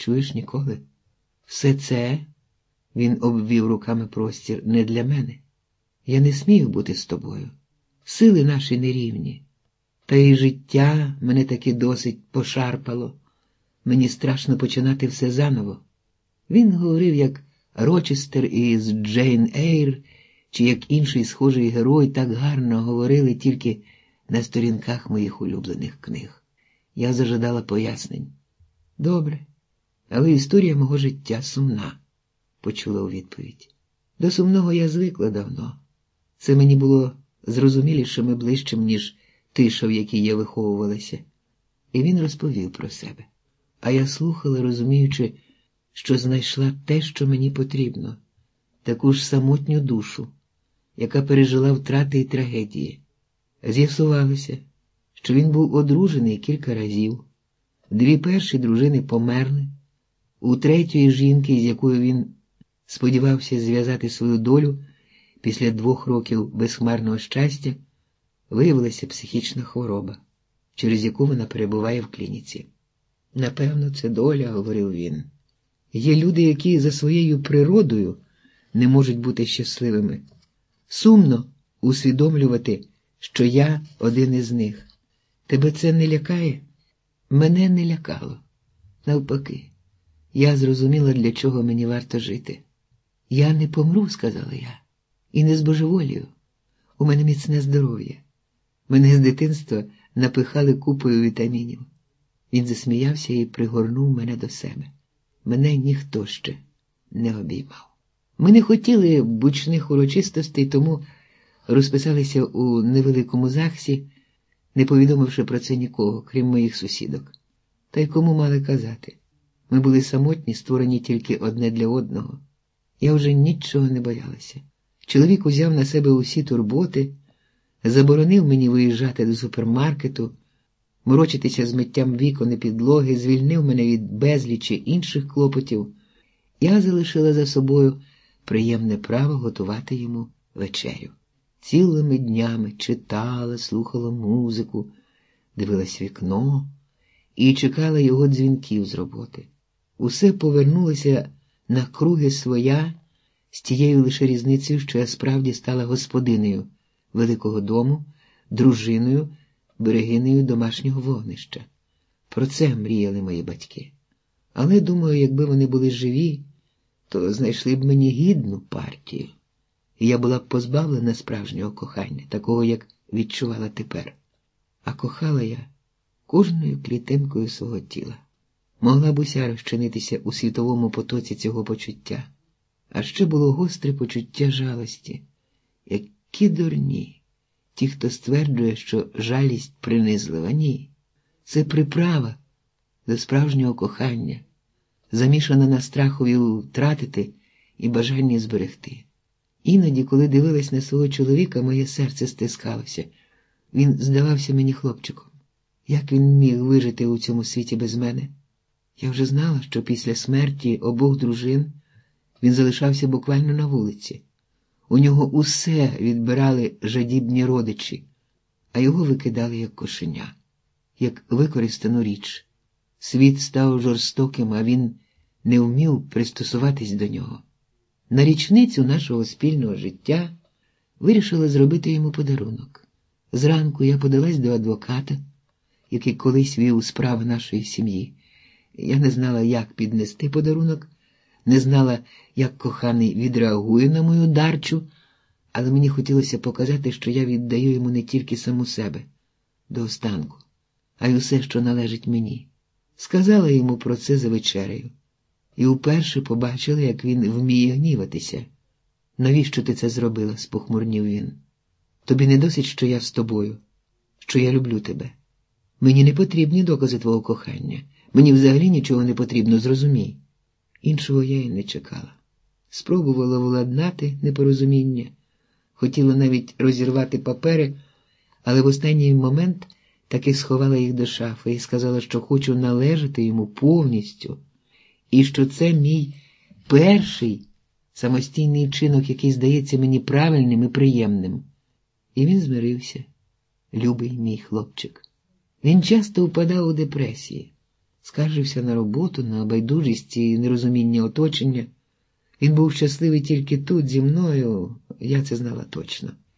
Чуєш ніколи? Все це, він обвів руками простір, не для мене. Я не смію бути з тобою. Сили наші нерівні. Та й життя мене таки досить пошарпало. Мені страшно починати все заново. Він говорив, як Рочестер із Джейн Ейр, чи як інший схожий герой так гарно говорили тільки на сторінках моїх улюблених книг. Я зажадала пояснень. Добре, але історія мого життя сумна, почула у відповідь. До сумного я звикла давно. Це мені було зрозумілішим і ближчим, ніж тиша, в якій я виховувалася. І він розповів про себе. А я слухала, розуміючи, що знайшла те, що мені потрібно, таку ж самотню душу, яка пережила втрати і трагедії. З'ясувалося, що він був одружений кілька разів, дві перші дружини померли, у третьої жінки, з якою він сподівався зв'язати свою долю після двох років безхмарного щастя, виявилася психічна хвороба, через яку вона перебуває в клініці. Напевно, це доля, говорив він. Є люди, які за своєю природою не можуть бути щасливими. Сумно усвідомлювати, що я один із них. Тебе це не лякає? Мене не лякало. Навпаки, я зрозуміла, для чого мені варто жити. Я не помру, сказала я, і не збожеволію. У мене міцне здоров'я. Мене з дитинства напихали купою вітамінів. Він засміявся і пригорнув мене до себе. Мене ніхто ще не обіймав. Ми не хотіли бучних урочистостей, тому розписалися у невеликому захсі, не повідомивши про це нікого, крім моїх сусідок. Та й кому мали казати? Ми були самотні, створені тільки одне для одного. Я вже нічого не боялася. Чоловік узяв на себе усі турботи, заборонив мені виїжджати до супермаркету, морочитися з миттям вікон і підлоги, звільнив мене від безлічі інших клопотів. Я залишила за собою приємне право готувати йому вечерю. Цілими днями читала, слухала музику, дивилась вікно і чекала його дзвінків з роботи. Усе повернулося на круги своя з тією лише різницею, що я справді стала господинею великого дому, дружиною, берегинею домашнього вогнища. Про це мріяли мої батьки. Але, думаю, якби вони були живі, то знайшли б мені гідну партію, і я була б позбавлена справжнього кохання, такого, як відчувала тепер. А кохала я кожною клітинкою свого тіла. Могла б уся розчинитися у світовому потоці цього почуття, а ще було гостре почуття жалості, які дурні, ті, хто стверджує, що жалість принизлива, ні. Це приправа до справжнього кохання замішана на страхові втратити і бажанні зберегти. Іноді, коли дивилась на свого чоловіка, моє серце стискалося. Він здавався мені хлопчиком. Як він міг вижити у цьому світі без мене? Я вже знала, що після смерті обох дружин він залишався буквально на вулиці. У нього усе відбирали жадібні родичі, а його викидали як кошеня, як використану річ. Світ став жорстоким, а він не вмів пристосуватись до нього. На річницю нашого спільного життя вирішила зробити йому подарунок. Зранку я подалась до адвоката, який колись вів справи нашої сім'ї. Я не знала, як піднести подарунок, не знала, як коханий відреагує на мою дарчу, але мені хотілося показати, що я віддаю йому не тільки саму себе до останку, а й усе, що належить мені. Сказала йому про це за вечерею, і вперше побачила, як він вміє гніватися. Навіщо ти це зробила? спохмурнів він. Тобі не досить, що я з тобою, що я люблю тебе. Мені не потрібні докази твого кохання. Мені взагалі нічого не потрібно, зрозумій. Іншого я й не чекала. Спробувала владнати непорозуміння, хотіла навіть розірвати папери, але в останній момент таки сховала їх до шафи і сказала, що хочу належати йому повністю, і що це мій перший самостійний вчинок, який здається мені правильним і приємним. І він змирився, любий мій хлопчик. Він часто впадав у депресії. Скаржився на роботу, на байдужість і нерозуміння оточення. Він був щасливий тільки тут, зі мною, я це знала точно.